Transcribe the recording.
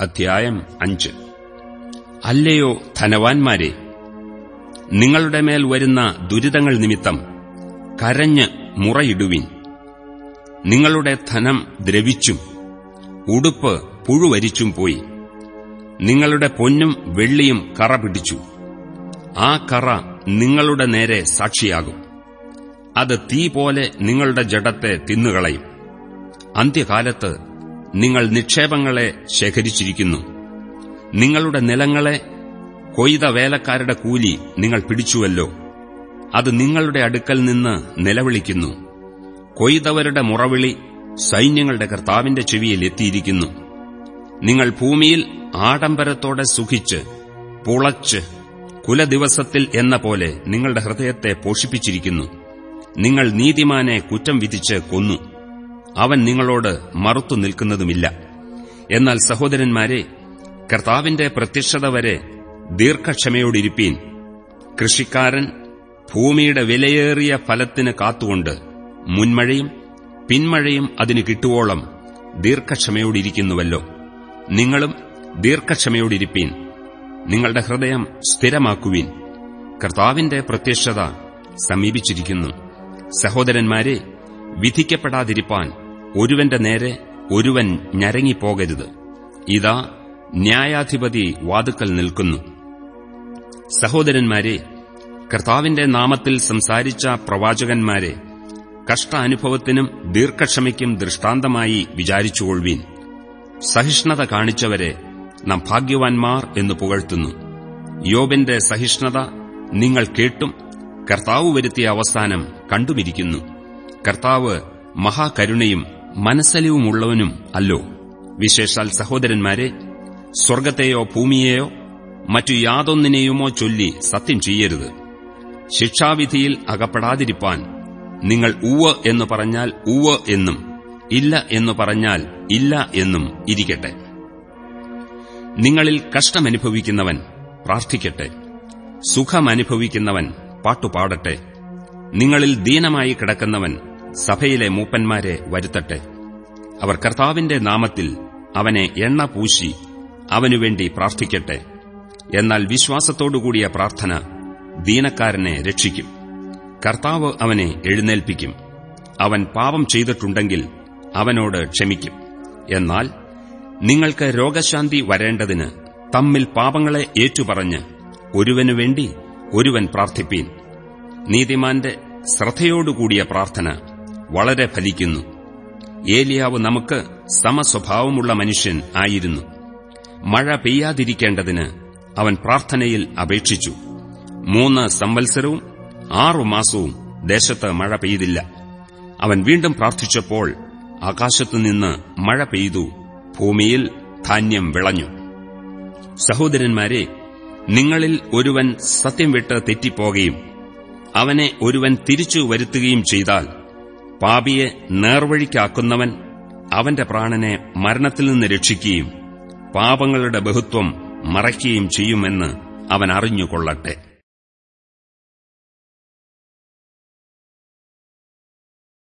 അധ്യായം അഞ്ച്. അല്ലയോ ധനവാന്മാരെ നിങ്ങളുടെ മേൽ വരുന്ന ദുരിതങ്ങൾ നിമിത്തം കരഞ്ഞ് മുറയിടുവിൻ. നിങ്ങളുടെ ധനം ദ്രവിച്ചും ഉടുപ്പ് പുഴുവരിച്ചും പോയി. നിങ്ങളുടെ പൊന്നും വെള്ളിയും കറ പിടിച്ചു. ആ കറ നിങ്ങളുടെ നേരെ സാക്ഷിയാകും. അത് തീ പോലെ നിങ്ങളുടെ ജഡത്തെ തിന്നുകളയും. അന്ത്യകാലത്ത് നിങ്ങൾ നിക്ഷേപങ്ങളെ ശേഖരിച്ചിരിക്കുന്നു. നിങ്ങളുടെ നിലങ്ങളെ കൊയ്ത വേലക്കാരുടെ കൂലി നിങ്ങൾ പിടിച്ചുവല്ലോ. അത് നിങ്ങളുടെ അടുക്കൽ നിന്ന് നിലവിളിക്കുന്നു. കൊയ്തവരുടെ മുറവിളി സൈന്യങ്ങളുടെ കർത്താവിന്റെ ചെവിയിൽ എത്തിയിരിക്കുന്നു. നിങ്ങൾ ഭൂമിയിൽ ആഡംബരത്തോടെ സുഖിച്ച് പുളച്ച് കുലദിവസത്തിൽ എന്ന നിങ്ങളുടെ ഹൃദയത്തെ പോഷിപ്പിച്ചിരിക്കുന്നു. നിങ്ങൾ നീതിമാനെ കുറ്റം വിധിച്ച് കൊന്നു. അവൻ നിങ്ങളോട് മറുത്തു നിൽക്കുന്നതുമില്ല. എന്നാൽ സഹോദരന്മാരെ കർത്താവിന്റെ പ്രത്യക്ഷത വരെ ദീർഘക്ഷമയോടിരിപ്പീൻ. കൃഷിക്കാരൻ ഭൂമിയുടെ വിലയേറിയ ഫലത്തിന് കാത്തുകൊണ്ട് മുൻമഴയും പിന്മഴയും അതിന് കിട്ടുവോളം ദീർഘക്ഷമയോടിരിക്കുന്നുവല്ലോ. നിങ്ങളും ദീർഘക്ഷമയോടിരിപ്പീൻ. നിങ്ങളുടെ ഹൃദയം സ്ഥിരമാക്കുവീൻ. കർത്താവിന്റെ പ്രത്യക്ഷത സമീപിച്ചിരിക്കുന്നു. സഹോദരന്മാരെ വിധിക്കപ്പെടാതിരിപ്പാൻ ഒരുവന്റെ നേരെ ഒരുവൻ ഞരങ്ങിപ്പോകരുത്. ഇതാ ന്യായാധിപതി വാതുക്കൽ നിൽക്കുന്നു. സഹോദരന്മാരെ കർത്താവിന്റെ നാമത്തിൽ സംസാരിച്ച പ്രവാചകന്മാരെ കഷ്ടാനുഭവത്തിനും ദീർഘക്ഷമയ്ക്കും ദൃഷ്ടാന്തമായി വിചാരിച്ചുകൊള്ളുവീൻ. സഹിഷ്ണുത കാണിച്ചവരെ നാം ഭാഗ്യവാൻമാർ എന്ന് പുകഴ്ത്തുന്നു. യോബിന്റെ സഹിഷ്ണുത നിങ്ങൾ കേട്ടും കർത്താവ് വരുത്തിയ അവസാനം കണ്ടുമിരിക്കുന്നു. കർത്താവ് മഹാകരുണയും മനസ്സലിവുമുള്ളവനും അല്ലോ. വിശേഷാൽ സഹോദരന്മാരെ സ്വർഗത്തെയോ ഭൂമിയെയോ മറ്റു യാതൊന്നിനെയുമോ ചൊല്ലി സത്യം ചെയ്യരുത്. ശിക്ഷാവിധിയിൽ അകപ്പെടാതിരിപ്പാൻ നിങ്ങൾ ഉവ് എന്ന് പറഞ്ഞാൽ ഉവ് എന്നും ഇല്ല എന്ന് പറഞ്ഞാൽ ഇല്ല എന്നും ഇരിക്കട്ടെ. നിങ്ങളിൽ കഷ്ടമനുഭവിക്കുന്നവൻ പ്രാർത്ഥിക്കട്ടെ. സുഖമനുഭവിക്കുന്നവൻ പാട്ടുപാടട്ടെ. നിങ്ങളിൽ ദീനമായി കിടക്കുന്നവൻ സഭയിലെ മൂപ്പന്മാരെ വരുത്തട്ടെ. അവർ കർത്താവിന്റെ നാമത്തിൽ അവനെ എണ്ണ പൂശി അവനുവേണ്ടി പ്രാർത്ഥിക്കട്ടെ. എന്നാൽ വിശ്വാസത്തോടുകൂടിയ പ്രാർത്ഥന ദീനക്കാരനെ രക്ഷിക്കും. കർത്താവ് അവനെ എഴുന്നേൽപ്പിക്കും. അവൻ പാപം ചെയ്തിട്ടുണ്ടെങ്കിൽ അവനോട് ക്ഷമിക്കും. എന്നാൽ നിങ്ങൾക്ക് രോഗശാന്തി വരേണ്ടതിന് തമ്മിൽ പാപങ്ങളെ ഏറ്റുപറഞ്ഞ് ഒരുവനുവേണ്ടി ഒരുവൻ പ്രാർത്ഥിപ്പീൻ. നീതിമാന്റെ ശ്രദ്ധയോടുകൂടിയ പ്രാർത്ഥന വളരെ ഫലിക്കുന്നു. ഏലിയാവ് നമുക്ക് സമസ്വഭാവമുള്ള മനുഷ്യൻ ആയിരുന്നു. മഴ പെയ്യാതിരിക്കേണ്ടതിന് അവൻ പ്രാർത്ഥനയിൽ അപേക്ഷിച്ചു. മൂന്ന് സംവത്സരവും ആറു മാസവും ദേശത്ത് മഴ പെയ്തില്ല. അവൻ വീണ്ടും പ്രാർത്ഥിച്ചപ്പോൾ ആകാശത്തുനിന്ന് മഴ പെയ്തു ഭൂമിയിൽ ധാന്യം വിളഞ്ഞു. സഹോദരന്മാരെ നിങ്ങളിൽ ഒരുവൻ സത്യം വിട്ട് തെറ്റിപ്പോകുകയും അവനെ ഒരുവൻ തിരിച്ചു വരുത്തുകയും ചെയ്താൽ പാപിയെ നേർവഴിക്കാക്കുന്നവൻ അവന്റെ പ്രാണനെ മരണത്തിൽ നിന്ന് രക്ഷിക്കുകയും പാപങ്ങളുടെ ബഹുത്വം മറയ്ക്കുകയും ചെയ്യുമെന്ന് അവൻ അറിഞ്ഞുകൊള്ളട്ടെ.